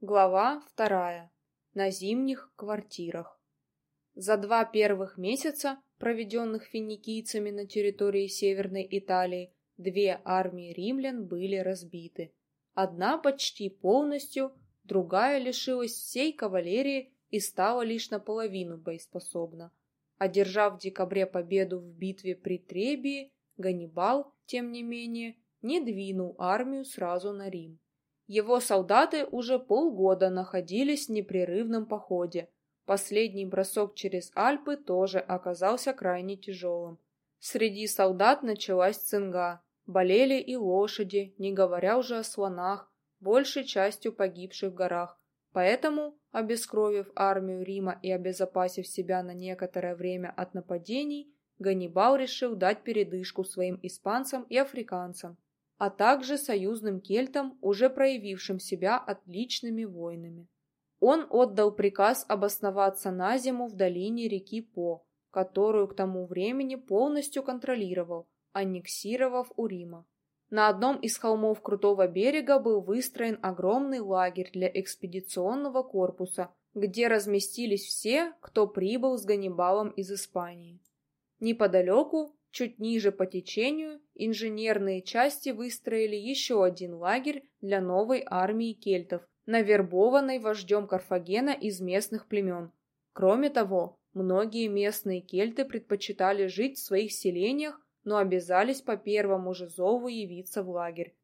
Глава вторая. На зимних квартирах. За два первых месяца, проведенных финикийцами на территории Северной Италии, две армии римлян были разбиты. Одна почти полностью, другая лишилась всей кавалерии и стала лишь наполовину боеспособна. Одержав в декабре победу в битве при Требии, Ганнибал, тем не менее, не двинул армию сразу на Рим. Его солдаты уже полгода находились в непрерывном походе. Последний бросок через Альпы тоже оказался крайне тяжелым. Среди солдат началась цинга. Болели и лошади, не говоря уже о слонах, большей частью погибших в горах. Поэтому, обескровив армию Рима и обезопасив себя на некоторое время от нападений, Ганнибал решил дать передышку своим испанцам и африканцам, а также союзным кельтам, уже проявившим себя отличными воинами. Он отдал приказ обосноваться на зиму в долине реки По, которую к тому времени полностью контролировал, аннексировав у Рима. На одном из холмов крутого берега был выстроен огромный лагерь для экспедиционного корпуса, где разместились все, кто прибыл с Ганнибалом из Испании. Неподалеку, чуть ниже по течению, инженерные части выстроили еще один лагерь для новой армии кельтов, навербованной вождем Карфагена из местных племен. Кроме того, многие местные кельты предпочитали жить в своих селениях, но обязались по первому же зову явиться в лагерь.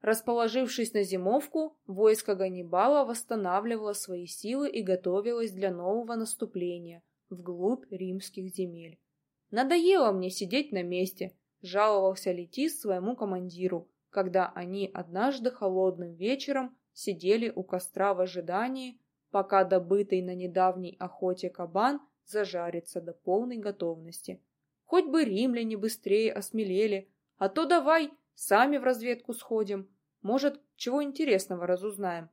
Расположившись на зимовку, войско Ганнибала восстанавливало свои силы и готовилось для нового наступления вглубь римских земель. «Надоело мне сидеть на месте», — жаловался Летис своему командиру, когда они однажды холодным вечером сидели у костра в ожидании, пока добытый на недавней охоте кабан зажарится до полной готовности. Хоть бы римляне быстрее осмелели, а то давай сами в разведку сходим. Может, чего интересного разузнаем.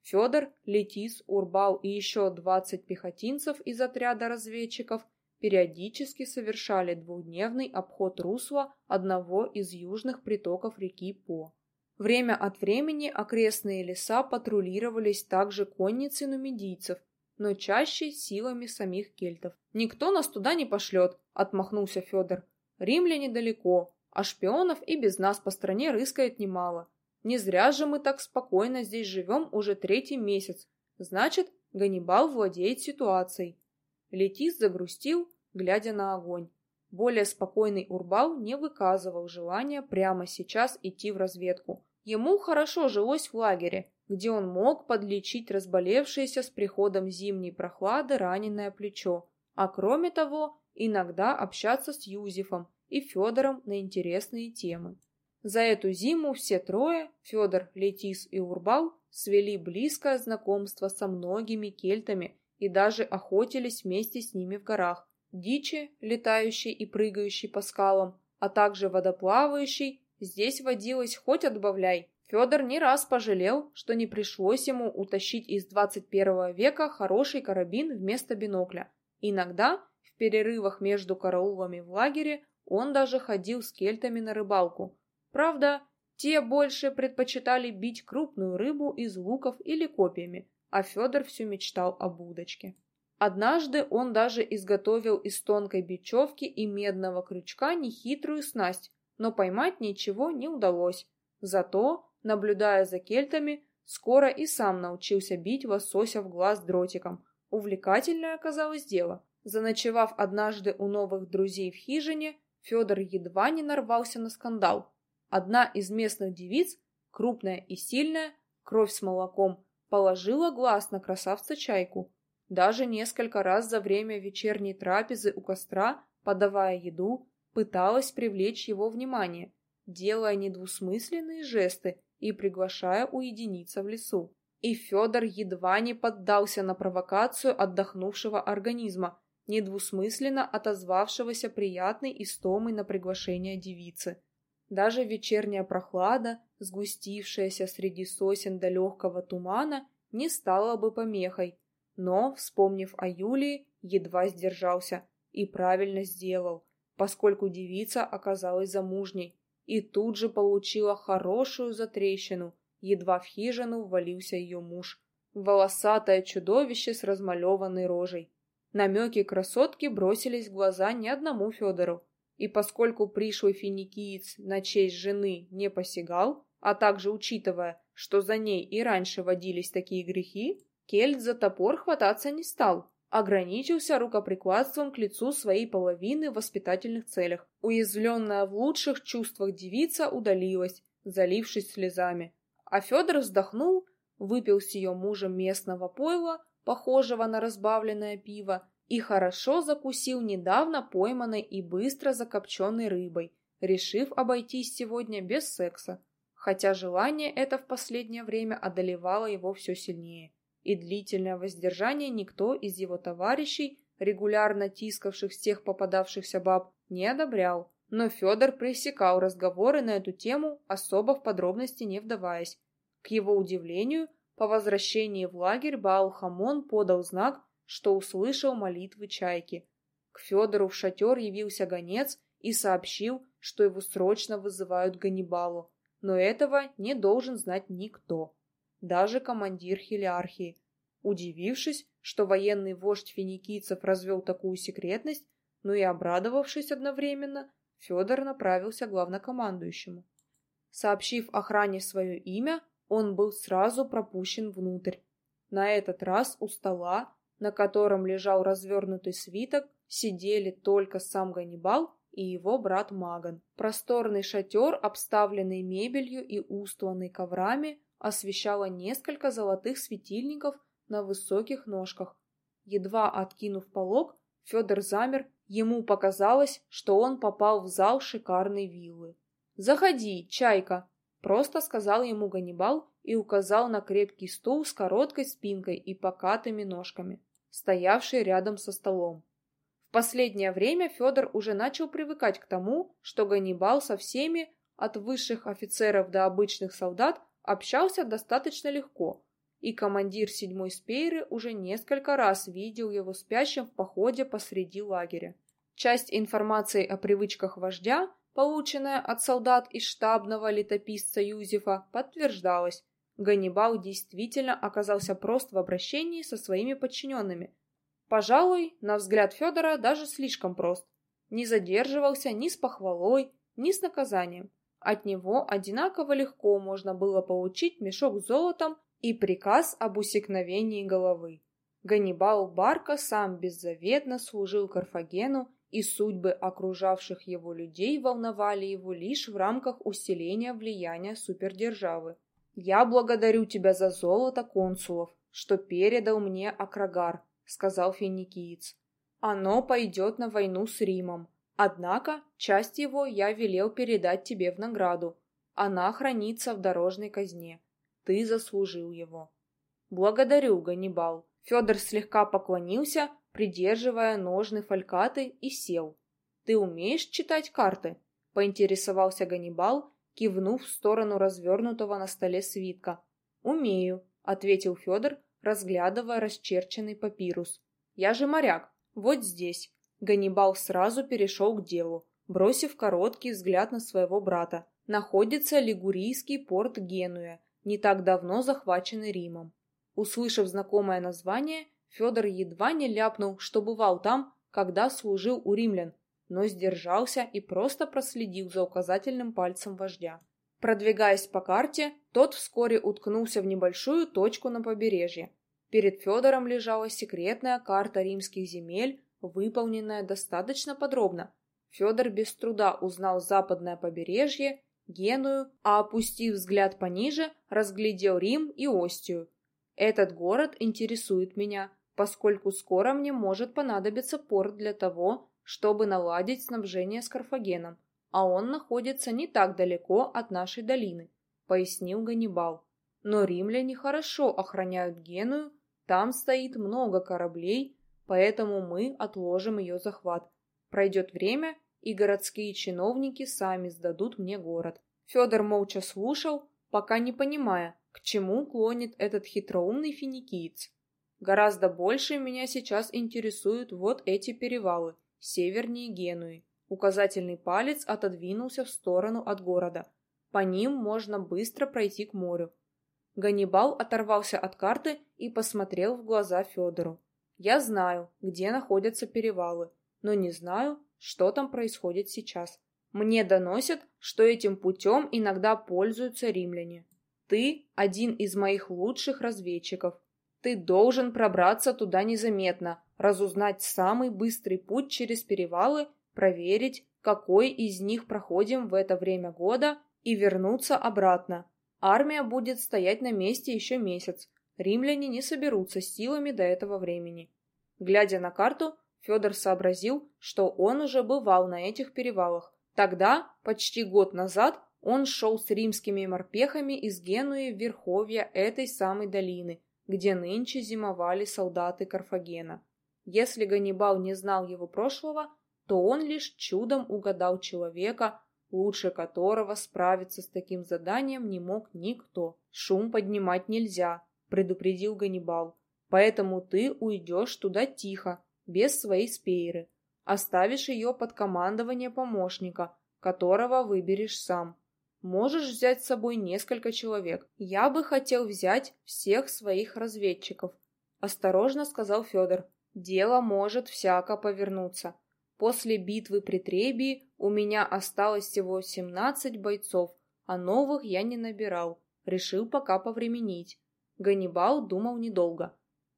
Федор, Летис, Урбал и еще двадцать пехотинцев из отряда разведчиков периодически совершали двухдневный обход русла одного из южных притоков реки По. Время от времени окрестные леса патрулировались также конницей нумидийцев, но чаще силами самих кельтов. «Никто нас туда не пошлет», — отмахнулся Федор. «Римляне далеко, а шпионов и без нас по стране рыскает немало. Не зря же мы так спокойно здесь живем уже третий месяц. Значит, Ганнибал владеет ситуацией». Летис загрустил, глядя на огонь. Более спокойный Урбал не выказывал желания прямо сейчас идти в разведку. Ему хорошо жилось в лагере, где он мог подлечить разболевшееся с приходом зимней прохлады раненое плечо, а кроме того, иногда общаться с Юзефом и Федором на интересные темы. За эту зиму все трое, Федор, Летис и Урбал, свели близкое знакомство со многими кельтами и даже охотились вместе с ними в горах. Дичи, летающей и прыгающей по скалам, а также водоплавающей, здесь водилось хоть отбавляй. Федор не раз пожалел, что не пришлось ему утащить из 21 века хороший карабин вместо бинокля. Иногда, в перерывах между караулами в лагере, он даже ходил с кельтами на рыбалку. Правда, те больше предпочитали бить крупную рыбу из луков или копьями, а Федор все мечтал об удочке. Однажды он даже изготовил из тонкой бечевки и медного крючка нехитрую снасть, но поймать ничего не удалось. Зато наблюдая за кельтами, скоро и сам научился бить лосося в глаз дротиком. Увлекательное оказалось дело. Заночевав однажды у новых друзей в хижине, Федор едва не нарвался на скандал. Одна из местных девиц, крупная и сильная, кровь с молоком, положила глаз на красавца-чайку. Даже несколько раз за время вечерней трапезы у костра, подавая еду, пыталась привлечь его внимание, делая недвусмысленные жесты и приглашая уединиться в лесу. И Федор едва не поддался на провокацию отдохнувшего организма, недвусмысленно отозвавшегося приятной истомой на приглашение девицы. Даже вечерняя прохлада, сгустившаяся среди сосен до легкого тумана, не стала бы помехой, но, вспомнив о Юлии, едва сдержался и правильно сделал, поскольку девица оказалась замужней, и тут же получила хорошую затрещину, едва в хижину ввалился ее муж. волосатое чудовище с размалеванной рожей. Намеки красотки бросились в глаза не одному Федору, и поскольку пришлый финикиец на честь жены не посягал, а также учитывая, что за ней и раньше водились такие грехи, Кельт за топор хвататься не стал, ограничился рукоприкладством к лицу своей половины в воспитательных целях. Уязвленная в лучших чувствах девица удалилась, залившись слезами. А Федор вздохнул, выпил с ее мужем местного пойла, похожего на разбавленное пиво, и хорошо закусил недавно пойманной и быстро закопченной рыбой, решив обойтись сегодня без секса, хотя желание это в последнее время одолевало его все сильнее и длительное воздержание никто из его товарищей, регулярно тискавших всех попадавшихся баб, не одобрял. Но Федор пресекал разговоры на эту тему, особо в подробности не вдаваясь. К его удивлению, по возвращении в лагерь Баал-Хамон подал знак, что услышал молитвы чайки. К Федору в шатер явился гонец и сообщил, что его срочно вызывают Ганнибалу, но этого не должен знать никто даже командир хилиархии. Удивившись, что военный вождь финикийцев развел такую секретность, но и обрадовавшись одновременно, Федор направился к главнокомандующему. Сообщив охране свое имя, он был сразу пропущен внутрь. На этот раз у стола, на котором лежал развернутый свиток, сидели только сам Ганнибал и его брат Маган. Просторный шатер, обставленный мебелью и устланный коврами, освещало несколько золотых светильников на высоких ножках. Едва откинув полог, Федор замер, ему показалось, что он попал в зал шикарной виллы. «Заходи, чайка!» — просто сказал ему Ганнибал и указал на крепкий стул с короткой спинкой и покатыми ножками, стоявший рядом со столом. В последнее время Федор уже начал привыкать к тому, что Ганнибал со всеми, от высших офицеров до обычных солдат, общался достаточно легко, и командир седьмой спейры уже несколько раз видел его спящим в походе посреди лагеря. Часть информации о привычках вождя, полученная от солдат из штабного летописца Юзефа, подтверждалась. Ганнибал действительно оказался прост в обращении со своими подчиненными. Пожалуй, на взгляд Федора даже слишком прост. Не задерживался ни с похвалой, ни с наказанием. От него одинаково легко можно было получить мешок с золотом и приказ об усекновении головы. Ганнибал Барка сам беззаветно служил Карфагену, и судьбы окружавших его людей волновали его лишь в рамках усиления влияния супердержавы. «Я благодарю тебя за золото консулов, что передал мне Акрагар», — сказал финикиец. «Оно пойдет на войну с Римом, Однако часть его я велел передать тебе в награду. Она хранится в дорожной казне. Ты заслужил его. Благодарю, Ганнибал. Федор слегка поклонился, придерживая ножны фалькаты, и сел. Ты умеешь читать карты? Поинтересовался Ганнибал, кивнув в сторону развернутого на столе свитка. Умею, ответил Федор, разглядывая расчерченный папирус. Я же моряк, вот здесь. Ганнибал сразу перешел к делу, бросив короткий взгляд на своего брата. Находится лигурийский порт Генуя, не так давно захваченный Римом. Услышав знакомое название, Федор едва не ляпнул, что бывал там, когда служил у римлян, но сдержался и просто проследил за указательным пальцем вождя. Продвигаясь по карте, тот вскоре уткнулся в небольшую точку на побережье. Перед Федором лежала секретная карта римских земель выполненная достаточно подробно. Федор без труда узнал западное побережье, Геную, а опустив взгляд пониже, разглядел Рим и Остию. Этот город интересует меня, поскольку скоро мне может понадобиться порт для того, чтобы наладить снабжение с Карфагеном, а он находится не так далеко от нашей долины, пояснил Ганнибал. Но римляне хорошо охраняют Геную, там стоит много кораблей поэтому мы отложим ее захват. Пройдет время, и городские чиновники сами сдадут мне город. Федор молча слушал, пока не понимая, к чему клонит этот хитроумный финикиец. Гораздо больше меня сейчас интересуют вот эти перевалы, севернее Генуи. Указательный палец отодвинулся в сторону от города. По ним можно быстро пройти к морю. Ганнибал оторвался от карты и посмотрел в глаза Федору. «Я знаю, где находятся перевалы, но не знаю, что там происходит сейчас. Мне доносят, что этим путем иногда пользуются римляне. Ты один из моих лучших разведчиков. Ты должен пробраться туда незаметно, разузнать самый быстрый путь через перевалы, проверить, какой из них проходим в это время года, и вернуться обратно. Армия будет стоять на месте еще месяц. Римляне не соберутся силами до этого времени. Глядя на карту, Федор сообразил, что он уже бывал на этих перевалах. Тогда, почти год назад, он шел с римскими морпехами из Генуи в верховья этой самой долины, где нынче зимовали солдаты Карфагена. Если Ганнибал не знал его прошлого, то он лишь чудом угадал человека, лучше которого справиться с таким заданием не мог никто. «Шум поднимать нельзя», — предупредил Ганнибал. «Поэтому ты уйдешь туда тихо, без своей спейры. Оставишь ее под командование помощника, которого выберешь сам. Можешь взять с собой несколько человек. Я бы хотел взять всех своих разведчиков», — осторожно сказал Федор. «Дело может всяко повернуться. После битвы при Требии у меня осталось всего 17 бойцов, а новых я не набирал. Решил пока повременить. Ганнибал думал недолго.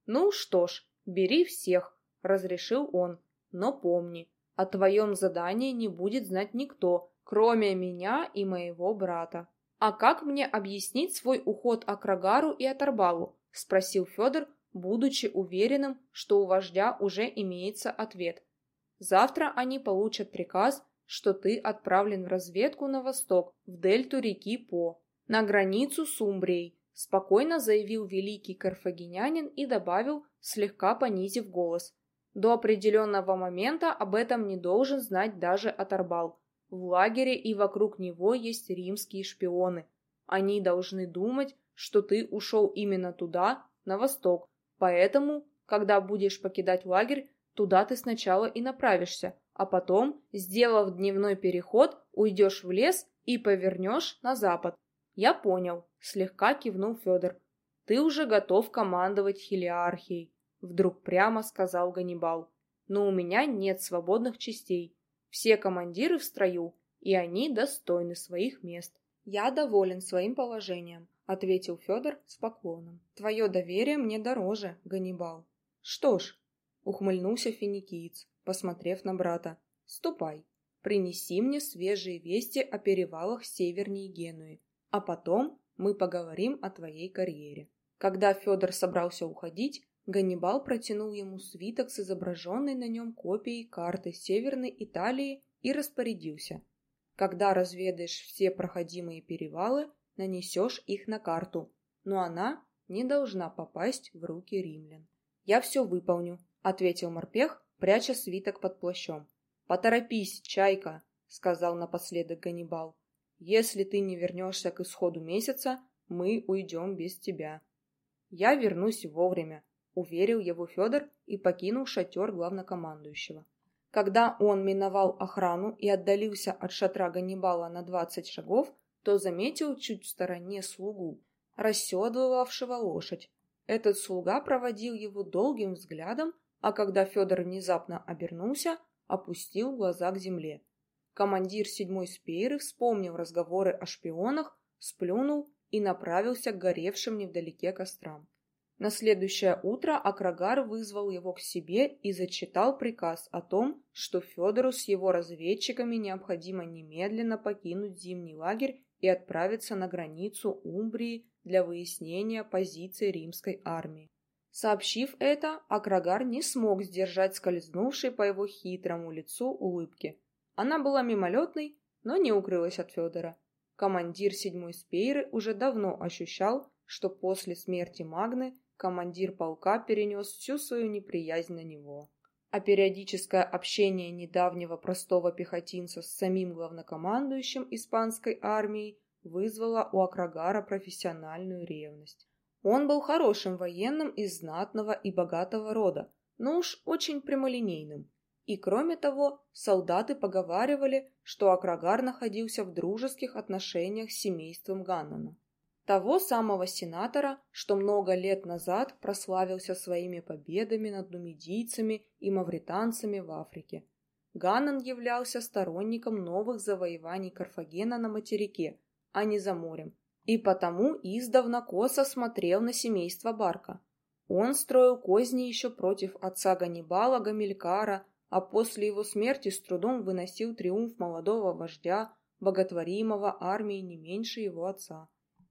«Ну что ж, бери всех», — разрешил он. «Но помни, о твоем задании не будет знать никто, кроме меня и моего брата». «А как мне объяснить свой уход Акрагару и Атарбалу?» — спросил Федор, будучи уверенным, что у вождя уже имеется ответ. Завтра они получат приказ, что ты отправлен в разведку на восток, в дельту реки По, на границу с Умбрией, спокойно заявил великий карфагенянин и добавил, слегка понизив голос. До определенного момента об этом не должен знать даже Аторбал. В лагере и вокруг него есть римские шпионы. Они должны думать, что ты ушел именно туда, на восток. Поэтому, когда будешь покидать лагерь, Туда ты сначала и направишься, а потом, сделав дневной переход, уйдешь в лес и повернешь на запад. Я понял, слегка кивнул Федор. Ты уже готов командовать хелиархией, вдруг прямо сказал Ганнибал. Но у меня нет свободных частей. Все командиры в строю, и они достойны своих мест. Я доволен своим положением, ответил Федор с поклоном. Твое доверие мне дороже, Ганнибал. Что ж, Ухмыльнулся финикиец, посмотрев на брата. «Ступай, принеси мне свежие вести о перевалах северней Генуи, а потом мы поговорим о твоей карьере». Когда Федор собрался уходить, Ганнибал протянул ему свиток с изображенной на нем копией карты Северной Италии и распорядился. Когда разведаешь все проходимые перевалы, нанесешь их на карту, но она не должна попасть в руки римлян. «Я все выполню», — ответил морпех, пряча свиток под плащом. «Поторопись, чайка!» — сказал напоследок Ганнибал. «Если ты не вернешься к исходу месяца, мы уйдем без тебя». «Я вернусь вовремя», — уверил его Федор и покинул шатер главнокомандующего. Когда он миновал охрану и отдалился от шатра Ганнибала на двадцать шагов, то заметил чуть в стороне слугу, расседлывавшего лошадь. Этот слуга проводил его долгим взглядом, а когда Федор внезапно обернулся, опустил глаза к земле. Командир седьмой спейры вспомнил разговоры о шпионах, сплюнул и направился к горевшим невдалеке кострам. На следующее утро Акрагар вызвал его к себе и зачитал приказ о том, что Федору с его разведчиками необходимо немедленно покинуть зимний лагерь и отправиться на границу Умбрии для выяснения позиции римской армии. Сообщив это, Акрагар не смог сдержать скользнувшей по его хитрому лицу улыбки. Она была мимолетной, но не укрылась от Федора. Командир седьмой спейры уже давно ощущал, что после смерти Магны командир полка перенес всю свою неприязнь на него. А периодическое общение недавнего простого пехотинца с самим главнокомандующим испанской армией вызвало у Акрагара профессиональную ревность. Он был хорошим военным из знатного и богатого рода, но уж очень прямолинейным. И кроме того, солдаты поговаривали, что Акрагар находился в дружеских отношениях с семейством Ганнона. Того самого сенатора, что много лет назад прославился своими победами над нумидийцами и мавританцами в Африке. Ганнан являлся сторонником новых завоеваний Карфагена на материке, а не за морем, и потому издавна косо смотрел на семейство Барка. Он строил козни еще против отца Ганнибала Гамилькара, а после его смерти с трудом выносил триумф молодого вождя, боготворимого армией не меньше его отца.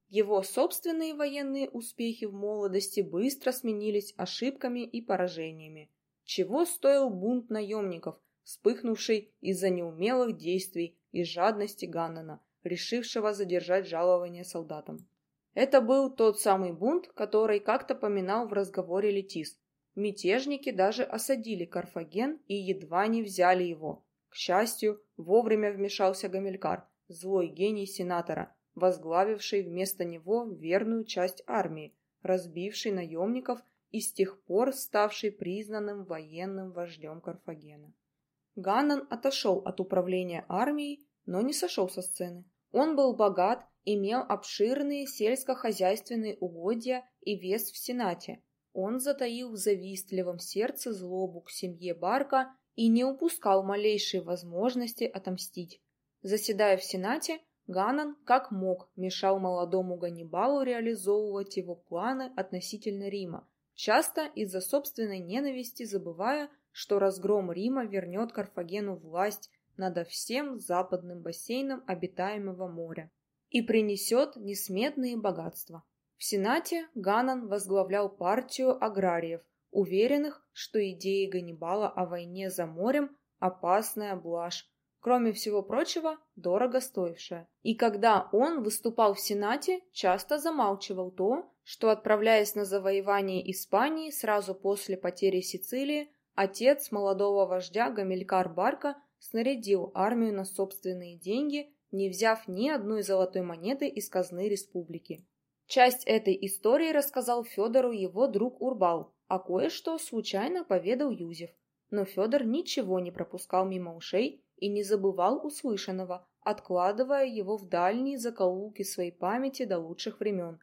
Его собственные военные успехи в молодости быстро сменились ошибками и поражениями. Чего стоил бунт наемников, вспыхнувший из-за неумелых действий и жадности Ганнена, решившего задержать жалование солдатам. Это был тот самый бунт, который как-то поминал в разговоре Летис. Мятежники даже осадили Карфаген и едва не взяли его. К счастью, вовремя вмешался Гамилькар, злой гений сенатора, возглавивший вместо него верную часть армии, разбивший наемников и с тех пор ставший признанным военным вождем Карфагена. Ганнан отошел от управления армией, но не сошел со сцены. Он был богат, имел обширные сельскохозяйственные угодья и вес в Сенате. Он затаил в завистливом сердце злобу к семье Барка и не упускал малейшей возможности отомстить. Заседая в Сенате, Ганан, как мог, мешал молодому Ганнибалу реализовывать его планы относительно Рима, часто из-за собственной ненависти забывая, что разгром Рима вернет Карфагену власть над всем западным бассейном обитаемого моря и принесет несметные богатства. В Сенате Ганан возглавлял партию аграриев, уверенных, что идеи Ганнибала о войне за морем – опасная блажь, кроме всего прочего, дорого стоившая. И когда он выступал в Сенате, часто замалчивал то, что, отправляясь на завоевание Испании сразу после потери Сицилии, отец молодого вождя Гамилькар Барка снарядил армию на собственные деньги, не взяв ни одной золотой монеты из казны республики. Часть этой истории рассказал Федору его друг Урбал, а кое-что случайно поведал Юзев. Но Федор ничего не пропускал мимо ушей и не забывал услышанного, откладывая его в дальние закоулки своей памяти до лучших времен.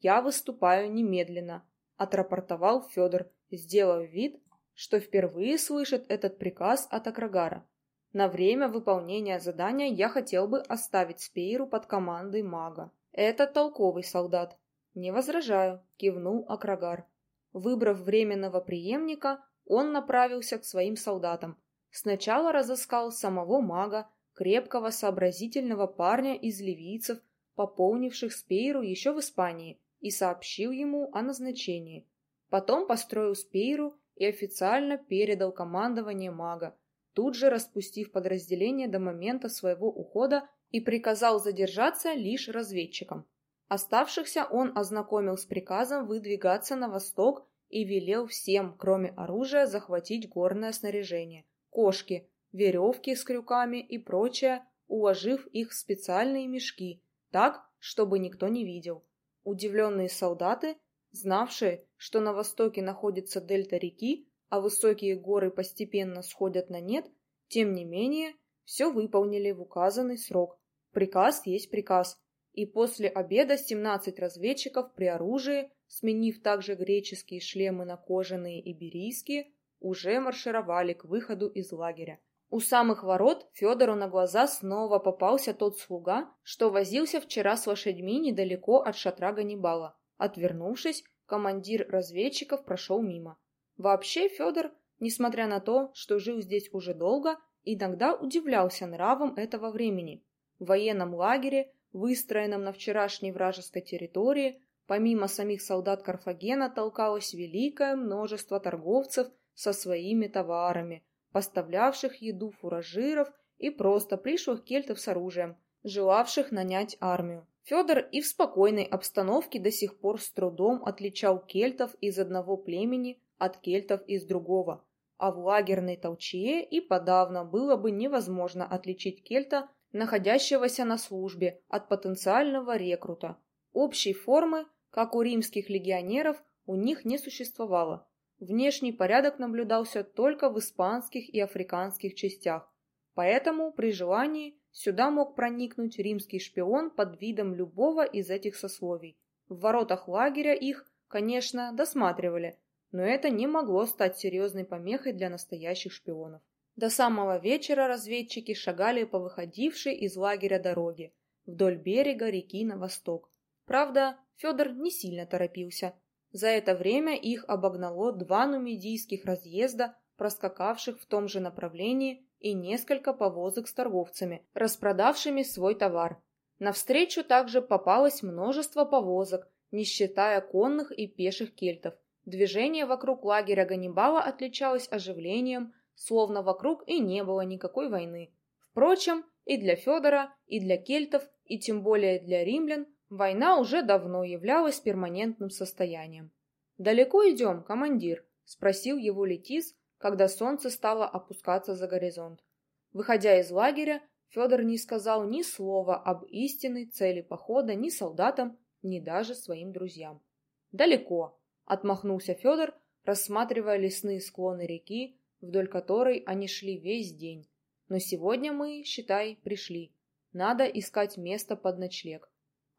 «Я выступаю немедленно», — отрапортовал Федор, сделав вид, что впервые слышит этот приказ от Акрагара. На время выполнения задания я хотел бы оставить Спейру под командой мага. Это толковый солдат. Не возражаю, кивнул Акрагар. Выбрав временного преемника, он направился к своим солдатам, Сначала разыскал самого мага, крепкого сообразительного парня из ливийцев, пополнивших Спейру еще в Испании, и сообщил ему о назначении. Потом построил Спейру и официально передал командование мага, тут же распустив подразделение до момента своего ухода и приказал задержаться лишь разведчикам. Оставшихся он ознакомил с приказом выдвигаться на восток и велел всем, кроме оружия, захватить горное снаряжение кошки, веревки с крюками и прочее, уложив их в специальные мешки, так, чтобы никто не видел. Удивленные солдаты, знавшие, что на востоке находится дельта реки, а высокие горы постепенно сходят на нет, тем не менее, все выполнили в указанный срок. Приказ есть приказ. И после обеда 17 разведчиков при оружии, сменив также греческие шлемы на кожаные иберийские, уже маршировали к выходу из лагеря. У самых ворот Федору на глаза снова попался тот слуга, что возился вчера с лошадьми недалеко от шатра Ганнибала. Отвернувшись, командир разведчиков прошел мимо. Вообще Федор, несмотря на то, что жил здесь уже долго, иногда удивлялся нравам этого времени. В военном лагере, выстроенном на вчерашней вражеской территории, помимо самих солдат Карфагена толкалось великое множество торговцев – со своими товарами, поставлявших еду фуражиров и просто пришлых кельтов с оружием, желавших нанять армию. Федор и в спокойной обстановке до сих пор с трудом отличал кельтов из одного племени от кельтов из другого, а в лагерной толчее и подавно было бы невозможно отличить кельта, находящегося на службе, от потенциального рекрута. Общей формы, как у римских легионеров, у них не существовало, Внешний порядок наблюдался только в испанских и африканских частях, поэтому при желании сюда мог проникнуть римский шпион под видом любого из этих сословий. В воротах лагеря их, конечно, досматривали, но это не могло стать серьезной помехой для настоящих шпионов. До самого вечера разведчики шагали по выходившей из лагеря дороге вдоль берега реки на восток. Правда, Федор не сильно торопился. За это время их обогнало два нумидийских разъезда, проскакавших в том же направлении, и несколько повозок с торговцами, распродавшими свой товар. Навстречу также попалось множество повозок, не считая конных и пеших кельтов. Движение вокруг лагеря Ганнибала отличалось оживлением, словно вокруг и не было никакой войны. Впрочем, и для Федора, и для кельтов, и тем более для римлян война уже давно являлась перманентным состоянием. «Далеко идем, командир?» — спросил его Летис, когда солнце стало опускаться за горизонт. Выходя из лагеря, Федор не сказал ни слова об истинной цели похода ни солдатам, ни даже своим друзьям. «Далеко», — отмахнулся Федор, рассматривая лесные склоны реки, вдоль которой они шли весь день. «Но сегодня мы, считай, пришли. Надо искать место под ночлег».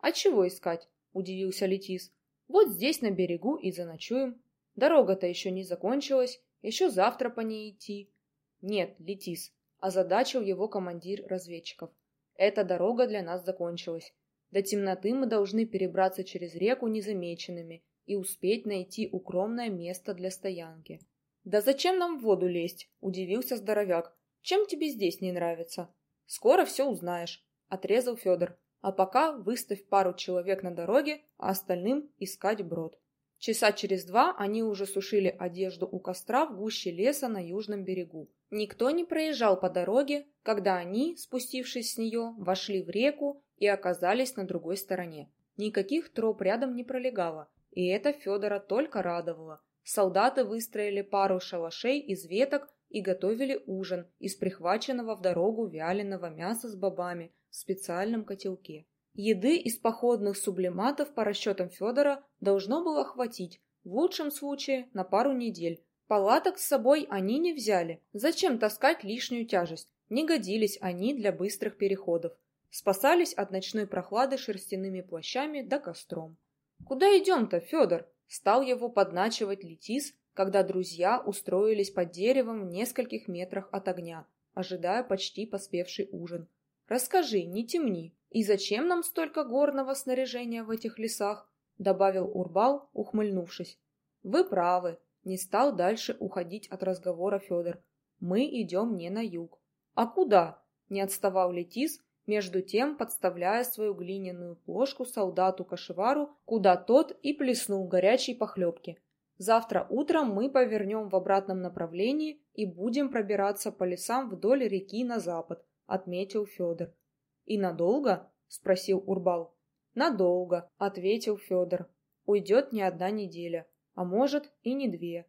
«А чего искать?» — удивился Летис. «Вот здесь, на берегу, и заночуем. Дорога-то еще не закончилась, еще завтра по ней идти». «Нет, Летис», — озадачил его командир разведчиков. «Эта дорога для нас закончилась. До темноты мы должны перебраться через реку незамеченными и успеть найти укромное место для стоянки. «Да зачем нам в воду лезть?» – удивился здоровяк. «Чем тебе здесь не нравится?» «Скоро все узнаешь», – отрезал Федор. «А пока выставь пару человек на дороге, а остальным искать брод». Часа через два они уже сушили одежду у костра в гуще леса на южном берегу. Никто не проезжал по дороге, когда они, спустившись с нее, вошли в реку и оказались на другой стороне. Никаких троп рядом не пролегало, и это Федора только радовало. Солдаты выстроили пару шалашей из веток и готовили ужин из прихваченного в дорогу вяленого мяса с бобами в специальном котелке. Еды из походных сублиматов по расчетам Федора должно было хватить, в лучшем случае на пару недель. Палаток с собой они не взяли. Зачем таскать лишнюю тяжесть? Не годились они для быстрых переходов спасались от ночной прохлады шерстяными плащами да костром. «Куда идем-то, Федор?» — стал его подначивать Летис, когда друзья устроились под деревом в нескольких метрах от огня, ожидая почти поспевший ужин. «Расскажи, не темни, и зачем нам столько горного снаряжения в этих лесах?» — добавил Урбал, ухмыльнувшись. «Вы правы», — не стал дальше уходить от разговора Федор. «Мы идем не на юг». «А куда?» — не отставал Летис, между тем подставляя свою глиняную плошку солдату-кошевару, куда тот и плеснул горячей похлебки. Завтра утром мы повернем в обратном направлении и будем пробираться по лесам вдоль реки на запад, отметил Федор. И надолго? спросил Урбал. Надолго, ответил Федор. Уйдет не одна неделя, а может и не две.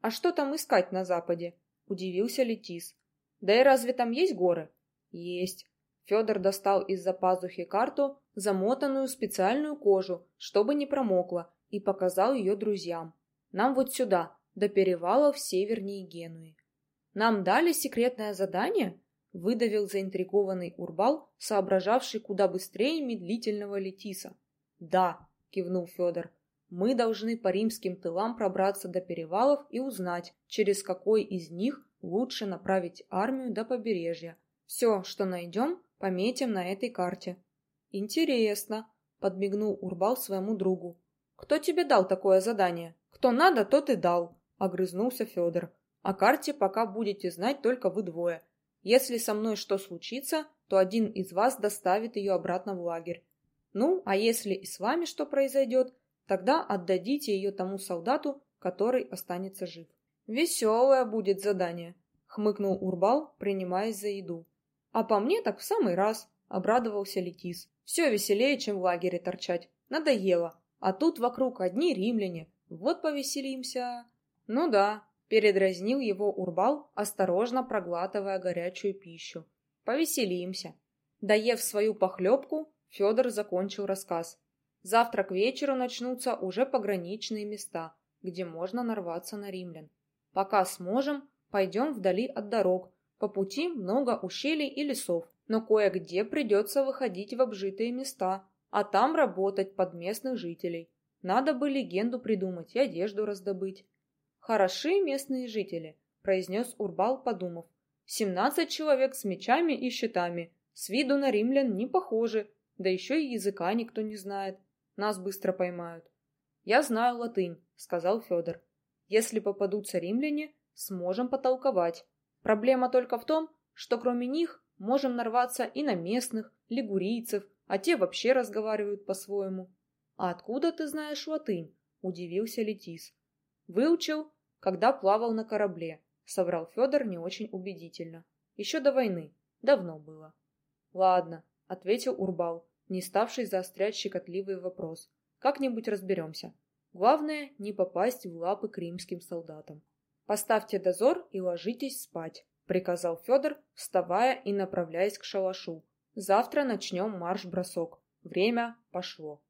А что там искать на западе? Удивился Летис. Да и разве там есть горы? Есть. Федор достал из-за пазухи карту, замотанную специальную кожу, чтобы не промокла, и показал ее друзьям. «Нам вот сюда, до перевалов севернее Генуи». «Нам дали секретное задание?» — выдавил заинтригованный Урбал, соображавший куда быстрее медлительного Летиса. «Да», — кивнул Федор, — «мы должны по римским тылам пробраться до перевалов и узнать, через какой из них лучше направить армию до побережья. Все, что найдем, Пометим на этой карте. Интересно, подмигнул Урбал своему другу. Кто тебе дал такое задание? Кто надо, тот и дал, огрызнулся Федор. О карте пока будете знать только вы двое. Если со мной что случится, то один из вас доставит ее обратно в лагерь. Ну, а если и с вами что произойдет, тогда отдадите ее тому солдату, который останется жив. Веселое будет задание, хмыкнул Урбал, принимаясь за еду. А по мне так в самый раз, обрадовался Летис. Все веселее, чем в лагере торчать. Надоело. А тут вокруг одни римляне. Вот повеселимся. Ну да, передразнил его Урбал, осторожно проглатывая горячую пищу. Повеселимся. Доев свою похлебку, Федор закончил рассказ. Завтра к вечеру начнутся уже пограничные места, где можно нарваться на римлян. Пока сможем, пойдем вдали от дорог, по пути много ущелий и лесов. но кое-где придется выходить в обжитые места, а там работать под местных жителей. Надо бы легенду придумать и одежду раздобыть. Хороши местные жители, произнес Урбал, подумав. Семнадцать человек с мечами и щитами. С виду на римлян не похожи, да еще и языка никто не знает. Нас быстро поймают. Я знаю латынь, сказал Федор. Если попадутся римляне, сможем потолковать. Проблема только в том, что кроме них можем нарваться и на местных, лигурийцев, а те вообще разговаривают по-своему. «А откуда ты знаешь латынь?» – удивился Летис. «Выучил, когда плавал на корабле», – соврал Федор не очень убедительно. «Еще до войны. Давно было». «Ладно», – ответил Урбал, не ставший заострять щекотливый вопрос. «Как-нибудь разберемся. Главное, не попасть в лапы к римским солдатам». «Поставьте дозор и ложитесь спать», — приказал Федор, вставая и направляясь к шалашу. «Завтра начнем марш-бросок. Время пошло».